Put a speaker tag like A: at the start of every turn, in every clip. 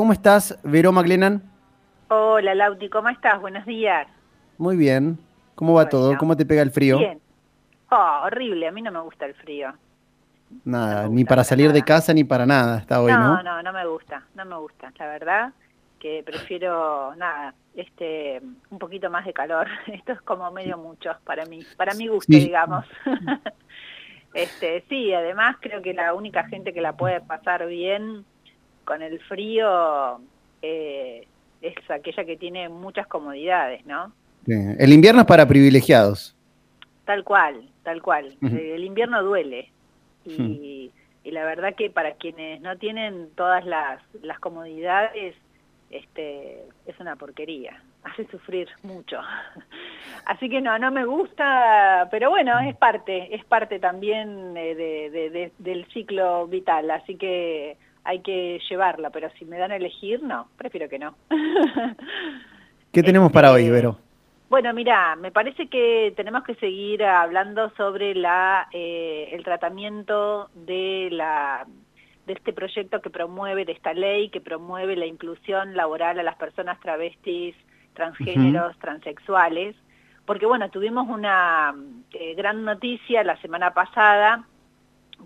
A: ¿cómo estás? Vero McLennan.
B: Hola, Lauti, ¿cómo estás? Buenos días.
A: Muy bien. ¿Cómo va todo? ¿Cómo te pega el frío?
B: Bien. Oh, horrible, a mí no me gusta el frío.
A: Nada, ni para salir de casa ni para nada, está hoy,
B: ¿no? No, no, no me gusta, no me gusta, la verdad que prefiero, nada, este, un poquito más de calor. Esto es como medio mucho para mí, para mi gusto, digamos. este, sí, además creo que la única gente que la puede pasar bien con el frío eh, es aquella que tiene muchas comodidades, ¿no?
A: El invierno es para privilegiados.
B: Tal cual, tal cual. El invierno duele. Y, y, la verdad que para quienes no tienen todas las, las comodidades, este, es una porquería. Hace sufrir mucho. Así que no, no me gusta, pero bueno, es parte, es parte también de, del ciclo vital. Así que hay que llevarla, pero si me dan a elegir, no, prefiero que no.
A: ¿Qué tenemos para hoy, este, Vero?
B: Bueno, mira, me parece que tenemos que seguir hablando sobre la, eh, el tratamiento de, la, de este proyecto que promueve, de esta ley que promueve la inclusión laboral a las personas travestis, transgéneros, transexuales, porque bueno, tuvimos una eh, gran noticia la semana pasada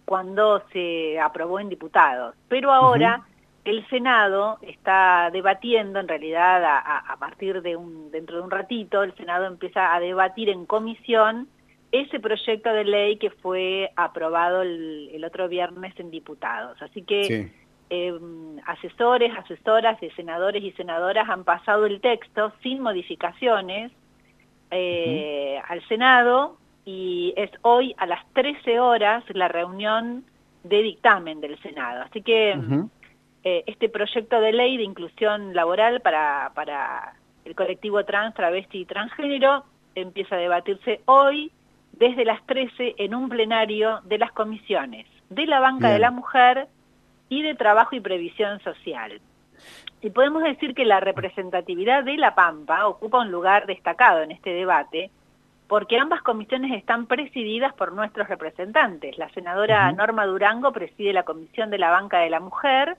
B: cuando se aprobó en diputados. Pero ahora el Senado está debatiendo, en realidad a, partir de un, dentro de un ratito, el Senado empieza a debatir en comisión ese proyecto de ley que fue aprobado el, otro viernes en diputados. Así que em, asesores, asesoras de senadores y senadoras han pasado el texto sin modificaciones eh, al Senado y es hoy a las 13 horas la reunión de dictamen del Senado. Así que eh, este proyecto de ley de inclusión laboral para, para el colectivo trans, travesti y transgénero empieza a debatirse hoy desde las 13 en un plenario de las comisiones de la Banca de la Mujer y de Trabajo y Previsión Social. Y podemos decir que la representatividad de La Pampa ocupa un lugar destacado en este debate, porque ambas comisiones están presididas por nuestros representantes. La senadora Norma Durango preside la Comisión de la Banca de la Mujer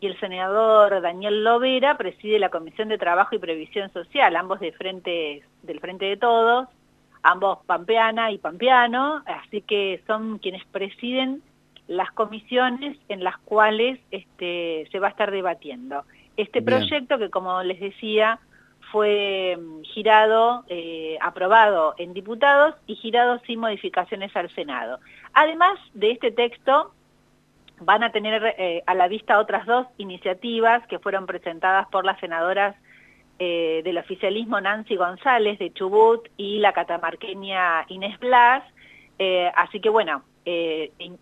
B: y el senador Daniel Lovera preside la Comisión de Trabajo y Previsión Social, ambos de frente, del Frente de Todos, ambos pampeana y pampeano, así que son quienes presiden las comisiones en las cuales este, se va a estar debatiendo. Este proyecto que, como les decía, fue mm, girado, eh, aprobado en diputados y girado sin modificaciones al Senado. Además de este texto, van a tener eh, a la vista otras dos iniciativas que fueron presentadas por las senadoras eh, del oficialismo Nancy González de Chubut y la catamarqueña Inés Blas, así que bueno,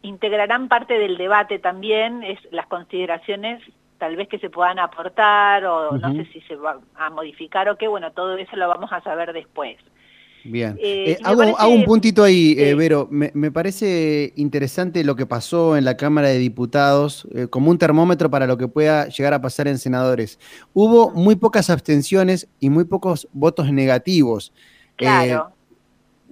B: integrarán parte del debate también las consideraciones tal vez que se puedan aportar o no sé si se va a modificar o qué, bueno, todo eso lo vamos a saber después.
A: Bien. Eh, eh, hago, un puntito ahí, eh, Vero. Me, parece interesante lo que pasó en la Cámara de Diputados, como un termómetro para lo que pueda llegar a pasar en senadores. Hubo muy pocas abstenciones y muy pocos votos negativos.
B: Claro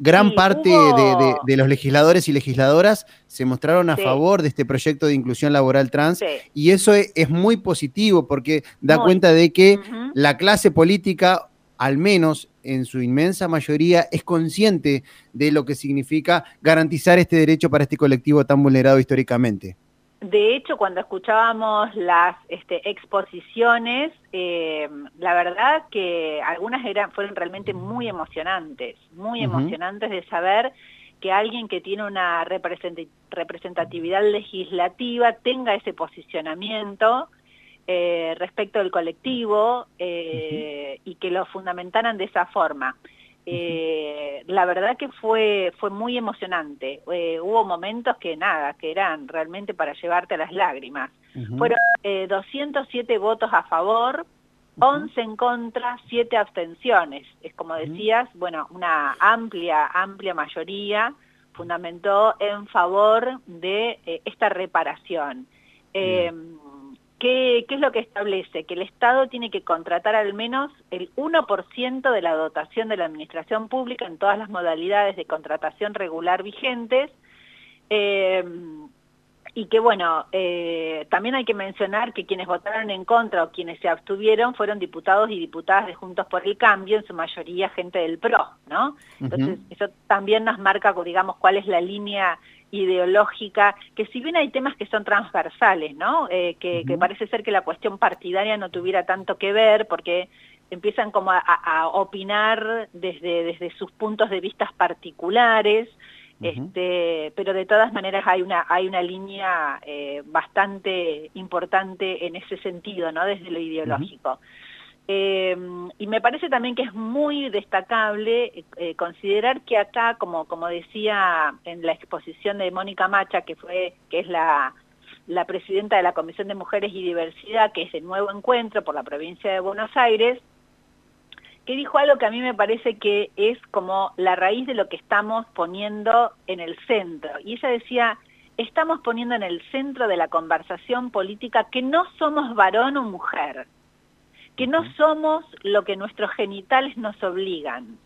A: gran parte de, los legisladores y legisladoras se mostraron a favor de este proyecto de inclusión laboral trans y eso es, muy positivo porque da cuenta de que la clase política, al menos en su inmensa mayoría, es consciente de lo que significa garantizar este derecho para este colectivo tan vulnerado históricamente.
B: De hecho, cuando escuchábamos las este, exposiciones, eh, la verdad que algunas eran, fueron realmente muy emocionantes, muy emocionantes de saber que alguien que tiene una representatividad legislativa tenga ese posicionamiento eh, respecto del colectivo eh, y que lo fundamentaran de esa forma. Eh, la verdad que fue, fue muy emocionante. Eh, hubo momentos que nada, que eran realmente para llevarte a las lágrimas. Fueron 207 eh, votos a favor, 11 en contra, 7 abstenciones. Es como decías, bueno, una amplia, amplia mayoría fundamentó en favor de esta reparación. ¿Qué, es lo que establece? Que el Estado tiene que contratar al menos el 1% de la dotación de la administración pública en todas las modalidades de contratación regular vigentes, eh, y que bueno, eh, también hay que mencionar que quienes votaron en contra o quienes se abstuvieron fueron diputados y diputadas de Juntos por el Cambio, en su mayoría gente del PRO, ¿no? Entonces eso también nos marca, digamos, cuál es la línea ideológica, que si bien hay temas que son transversales, ¿no? Eh, que, parece ser que la cuestión partidaria no tuviera tanto que ver, porque empiezan como a, opinar desde, desde sus puntos de vista particulares, este, pero de todas maneras hay una, hay una línea eh, bastante importante en ese sentido, ¿no? Desde lo ideológico. Eh, y me parece también que es muy destacable eh, considerar que acá, como, como decía en la exposición de Mónica Macha, que, fue, que es la, la presidenta de la Comisión de Mujeres y Diversidad, que es el nuevo encuentro por la provincia de Buenos Aires, que dijo algo que a mí me parece que es como la raíz de lo que estamos poniendo en el centro. Y ella decía, estamos poniendo en el centro de la conversación política que no somos varón o mujer, que no somos lo que nuestros genitales nos obligan,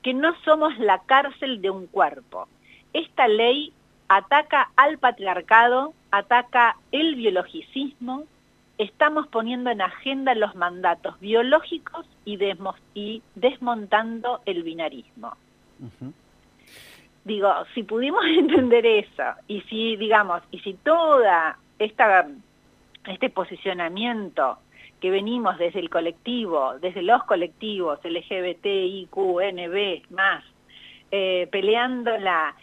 B: que no somos la cárcel de un cuerpo. Esta ley ataca al patriarcado, ataca el biologicismo, estamos poniendo en agenda los mandatos biológicos y, desmontando el binarismo. Digo, si pudimos entender eso, y si, digamos, y si toda esta, este posicionamiento que venimos desde el colectivo, desde los colectivos LGBT, IQ, NB, más, eh, peleándola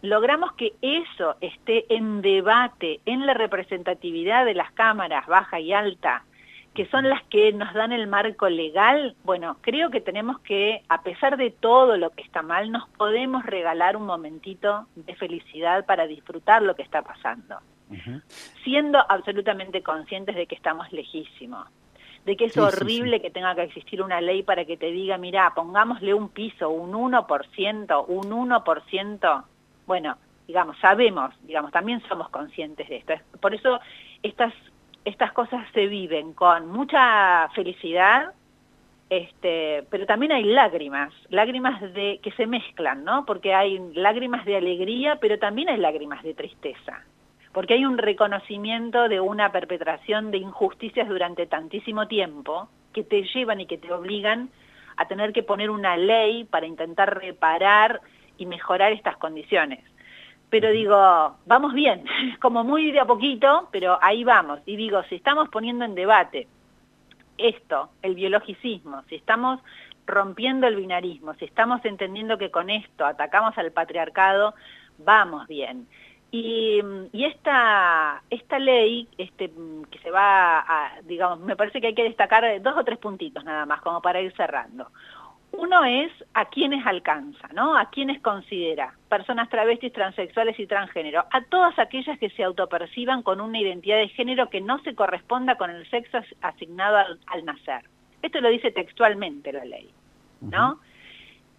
B: logramos que eso esté en debate en la representatividad de las cámaras baja y alta, que son las que nos dan el marco legal, bueno, creo que tenemos que, a pesar de todo lo que está mal, nos podemos regalar un momentito de felicidad para disfrutar lo que está pasando, siendo absolutamente conscientes de que estamos lejísimos de que es horrible que tenga que existir una ley para que te diga, mira, pongámosle un piso, un 1%, un 1%. Bueno, digamos, sabemos, digamos, también somos conscientes de esto. Por eso estas, estas cosas se viven con mucha felicidad, este, pero también hay lágrimas, lágrimas de que se mezclan, ¿no? Porque hay lágrimas de alegría, pero también hay lágrimas de tristeza porque hay un reconocimiento de una perpetración de injusticias durante tantísimo tiempo que te llevan y que te obligan a tener que poner una ley para intentar reparar y mejorar estas condiciones. Pero digo, vamos bien, como muy de a poquito, pero ahí vamos. Y digo, si estamos poniendo en debate esto, el biologicismo, si estamos rompiendo el binarismo, si estamos entendiendo que con esto atacamos al patriarcado, vamos bien. Y, esta, esta ley este, que se va a, digamos, me parece que hay que destacar dos o tres puntitos nada más, como para ir cerrando. Uno es a quienes alcanza, ¿no? A quienes considera, personas travestis, transexuales y transgénero, a todas aquellas que se autoperciban con una identidad de género que no se corresponda con el sexo asignado al, nacer. Esto lo dice textualmente la ley, ¿no?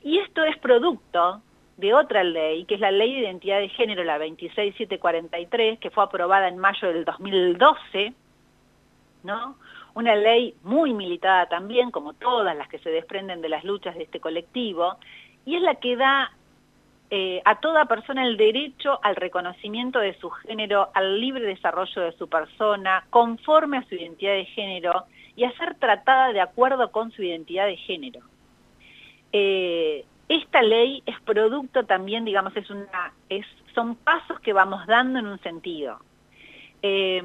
B: Y esto es producto de otra ley, que es la Ley de Identidad de Género, la 26743, que fue aprobada en mayo del 2012, ¿no? Una ley muy militada también, como todas las que se desprenden de las luchas de este colectivo, y es la que da eh, a toda persona el derecho al reconocimiento de su género, al libre desarrollo de su persona, conforme a su identidad de género, y a ser tratada de acuerdo con su identidad de género. Eh, esta ley es producto también, digamos, es una, es, son pasos que vamos dando en un sentido. Eh,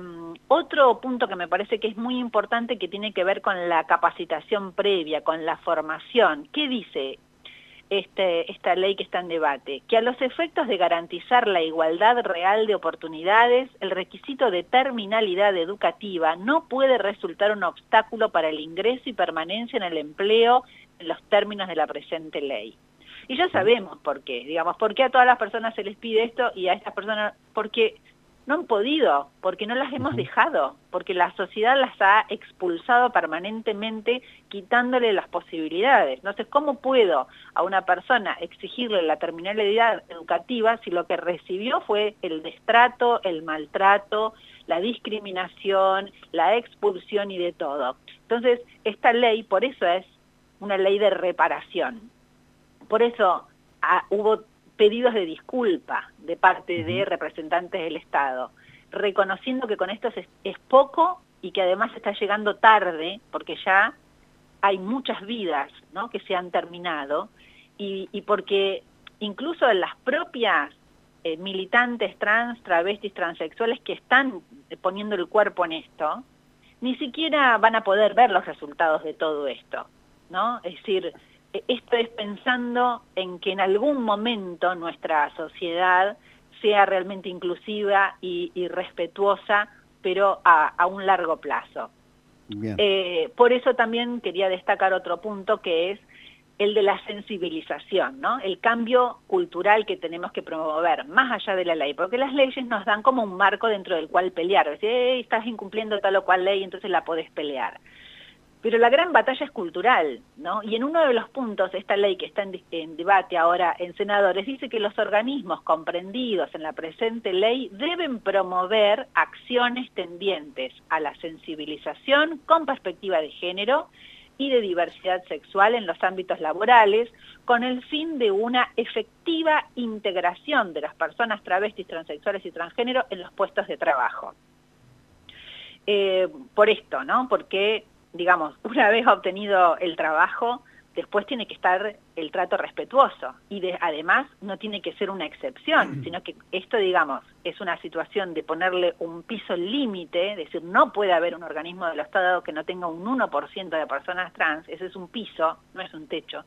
B: otro punto que me parece que es muy importante que tiene que ver con la capacitación previa, con la formación. ¿Qué dice este, esta ley que está en debate? Que a los efectos de garantizar la igualdad real de oportunidades, el requisito de terminalidad educativa no puede resultar un obstáculo para el ingreso y permanencia en el empleo en los términos de la presente ley. Y ya sabemos por qué, digamos, por qué a todas las personas se les pide esto y a estas personas, porque no han podido, porque no las hemos dejado, porque la sociedad las ha expulsado permanentemente quitándole las posibilidades. Entonces, ¿cómo puedo a una persona exigirle la terminalidad educativa si lo que recibió fue el destrato, el maltrato, la discriminación, la expulsión y de todo? Entonces, esta ley, por eso es una ley de reparación. Por eso hubo pedidos de disculpa de parte de representantes del Estado. reconociendo que con esto es, poco y que además está llegando tarde, porque ya hay muchas vidas ¿no? que se han terminado, y, porque incluso en las propias eh, militantes trans, travestis, transexuales que están poniendo el cuerpo en esto, ni siquiera van a poder ver los resultados de todo esto, ¿no? Es decir, esto es pensando en que en algún momento nuestra sociedad sea realmente inclusiva y, respetuosa, pero a, un largo plazo. Eh, por eso también quería destacar otro punto que es el de la sensibilización, ¿no? El cambio cultural que tenemos que promover, más allá de la ley, porque las leyes nos dan como un marco dentro del cual pelear, decir, estás incumpliendo tal o cual ley, entonces la podés pelear. Pero la gran batalla es cultural, ¿no? Y en uno de los puntos, esta ley que está en, debate ahora en senadores, dice que los organismos comprendidos en la presente ley deben promover acciones tendientes a la sensibilización con perspectiva de género y de diversidad sexual en los ámbitos laborales, con el fin de una efectiva integración de las personas travestis, transexuales y transgénero en los puestos de trabajo. Eh, por esto, ¿no? Porque digamos, una vez obtenido el trabajo, después tiene que estar el trato respetuoso y además no tiene que ser una excepción, sino que esto, digamos, es una situación de ponerle un piso límite, es decir, no puede haber un organismo del Estado que no tenga un 1% de personas trans, ese es un piso, no es un techo,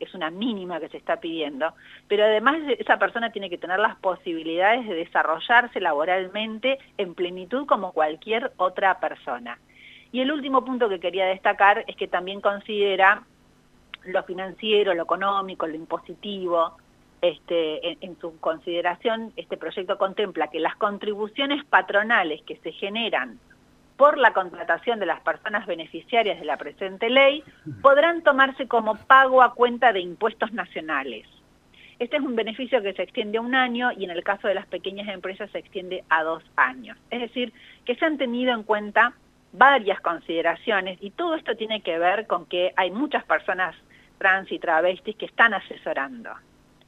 B: es una mínima que se está pidiendo, pero además esa persona tiene que tener las posibilidades de desarrollarse laboralmente en plenitud como cualquier otra persona. Y el último punto que quería destacar es que también considera lo financiero, lo económico, lo impositivo, este, en, su consideración, este proyecto contempla que las contribuciones patronales que se generan por la contratación de las personas beneficiarias de la presente ley podrán tomarse como pago a cuenta de impuestos nacionales. Este es un beneficio que se extiende a un año y en el caso de las pequeñas empresas se extiende a dos años. Es decir, que se han tenido en cuenta varias consideraciones y todo esto tiene que ver con que hay muchas personas trans y travestis que están asesorando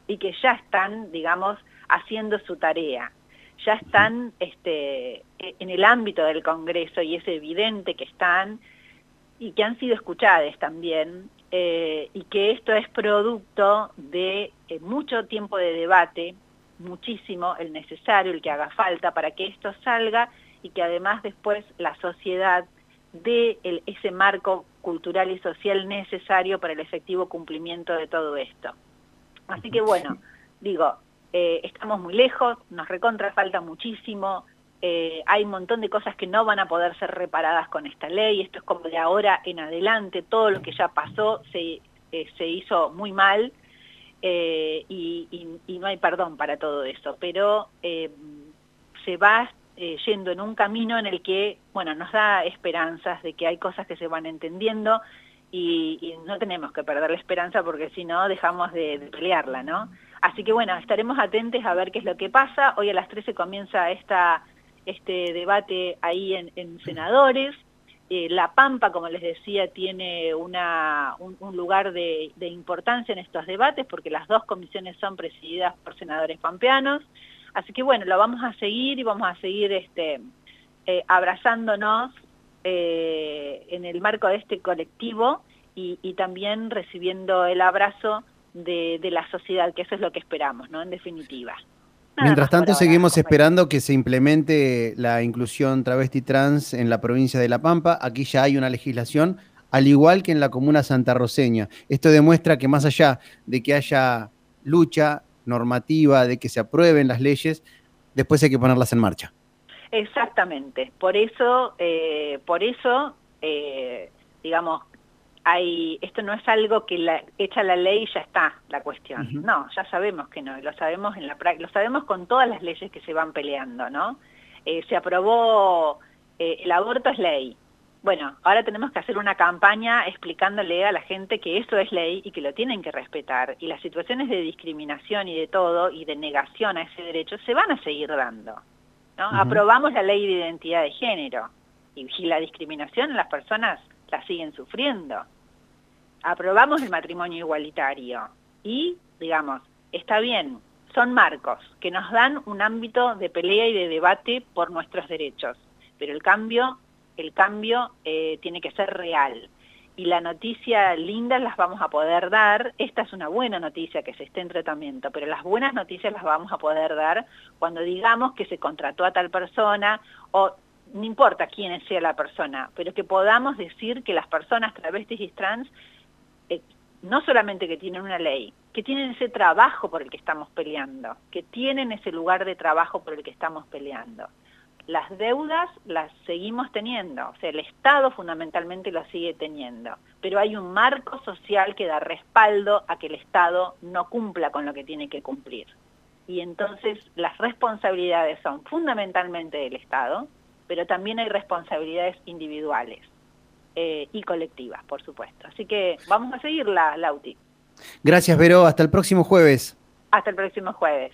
B: y que ya están, digamos, haciendo su tarea, ya están este, en el ámbito del Congreso y es evidente que están y que han sido escuchadas también eh, y que esto es producto de eh, mucho tiempo de debate, muchísimo, el necesario, el que haga falta para que esto salga y que además después la sociedad dé ese marco cultural y social necesario para el efectivo cumplimiento de todo esto. Así que bueno, digo, eh, estamos muy lejos, nos recontra falta muchísimo, eh, hay un montón de cosas que no van a poder ser reparadas con esta ley, esto es como de ahora en adelante, todo lo que ya pasó se, eh, se hizo muy mal y, y, no hay perdón para todo eso, pero se va eh, yendo en un camino en el que, bueno, nos da esperanzas de que hay cosas que se van entendiendo y, no tenemos que perder la esperanza porque si no dejamos de, pelearla, ¿no? Así que bueno, estaremos atentos a ver qué es lo que pasa. Hoy a las 13 comienza esta, este debate ahí en, senadores. Eh, la Pampa, como les decía, tiene una, un, lugar de, de, importancia en estos debates porque las dos comisiones son presididas por senadores pampeanos. Así que bueno, lo vamos a seguir y vamos a seguir este, eh, abrazándonos eh, en el marco de este colectivo y, también recibiendo el abrazo de, la sociedad, que eso es lo que esperamos, ¿no? En definitiva.
A: Mientras tanto, seguimos esperando que se implemente la inclusión travesti trans en la provincia de La Pampa. Aquí ya hay una legislación, al igual que en la comuna santarroceña. Esto demuestra que más allá de que haya lucha, normativa, de que se aprueben las leyes, después hay que ponerlas en marcha.
B: Exactamente, por eso, eh, por eso, eh, digamos, hay, esto no es algo que la, hecha la ley y ya está la cuestión. No, ya sabemos que no, lo sabemos en la lo sabemos con todas las leyes que se van peleando, ¿no? Eh, se aprobó, el aborto es ley, bueno, ahora tenemos que hacer una campaña explicándole a la gente que eso es ley y que lo tienen que respetar. Y las situaciones de discriminación y de todo, y de negación a ese derecho, se van a seguir dando. ¿no? Aprobamos la ley de identidad de género. Y, la discriminación las personas la siguen sufriendo. Aprobamos el matrimonio igualitario. Y, digamos, está bien, son marcos que nos dan un ámbito de pelea y de debate por nuestros derechos, pero el cambio, el cambio eh, tiene que ser real. Y la noticia linda las vamos a poder dar, esta es una buena noticia que se esté en tratamiento, pero las buenas noticias las vamos a poder dar cuando digamos que se contrató a tal persona o no importa quién sea la persona, pero que podamos decir que las personas travestis y trans, eh, no solamente que tienen una ley, que tienen ese trabajo por el que estamos peleando, que tienen ese lugar de trabajo por el que estamos peleando. Las deudas las seguimos teniendo, o sea, el Estado fundamentalmente lo sigue teniendo, pero hay un marco social que da respaldo a que el Estado no cumpla con lo que tiene que cumplir. Y entonces las responsabilidades son fundamentalmente del Estado, pero también hay responsabilidades individuales eh, y colectivas, por supuesto. Así que vamos a seguirla, Lauti.
A: Gracias, Vero. Hasta el próximo jueves.
B: Hasta el próximo jueves.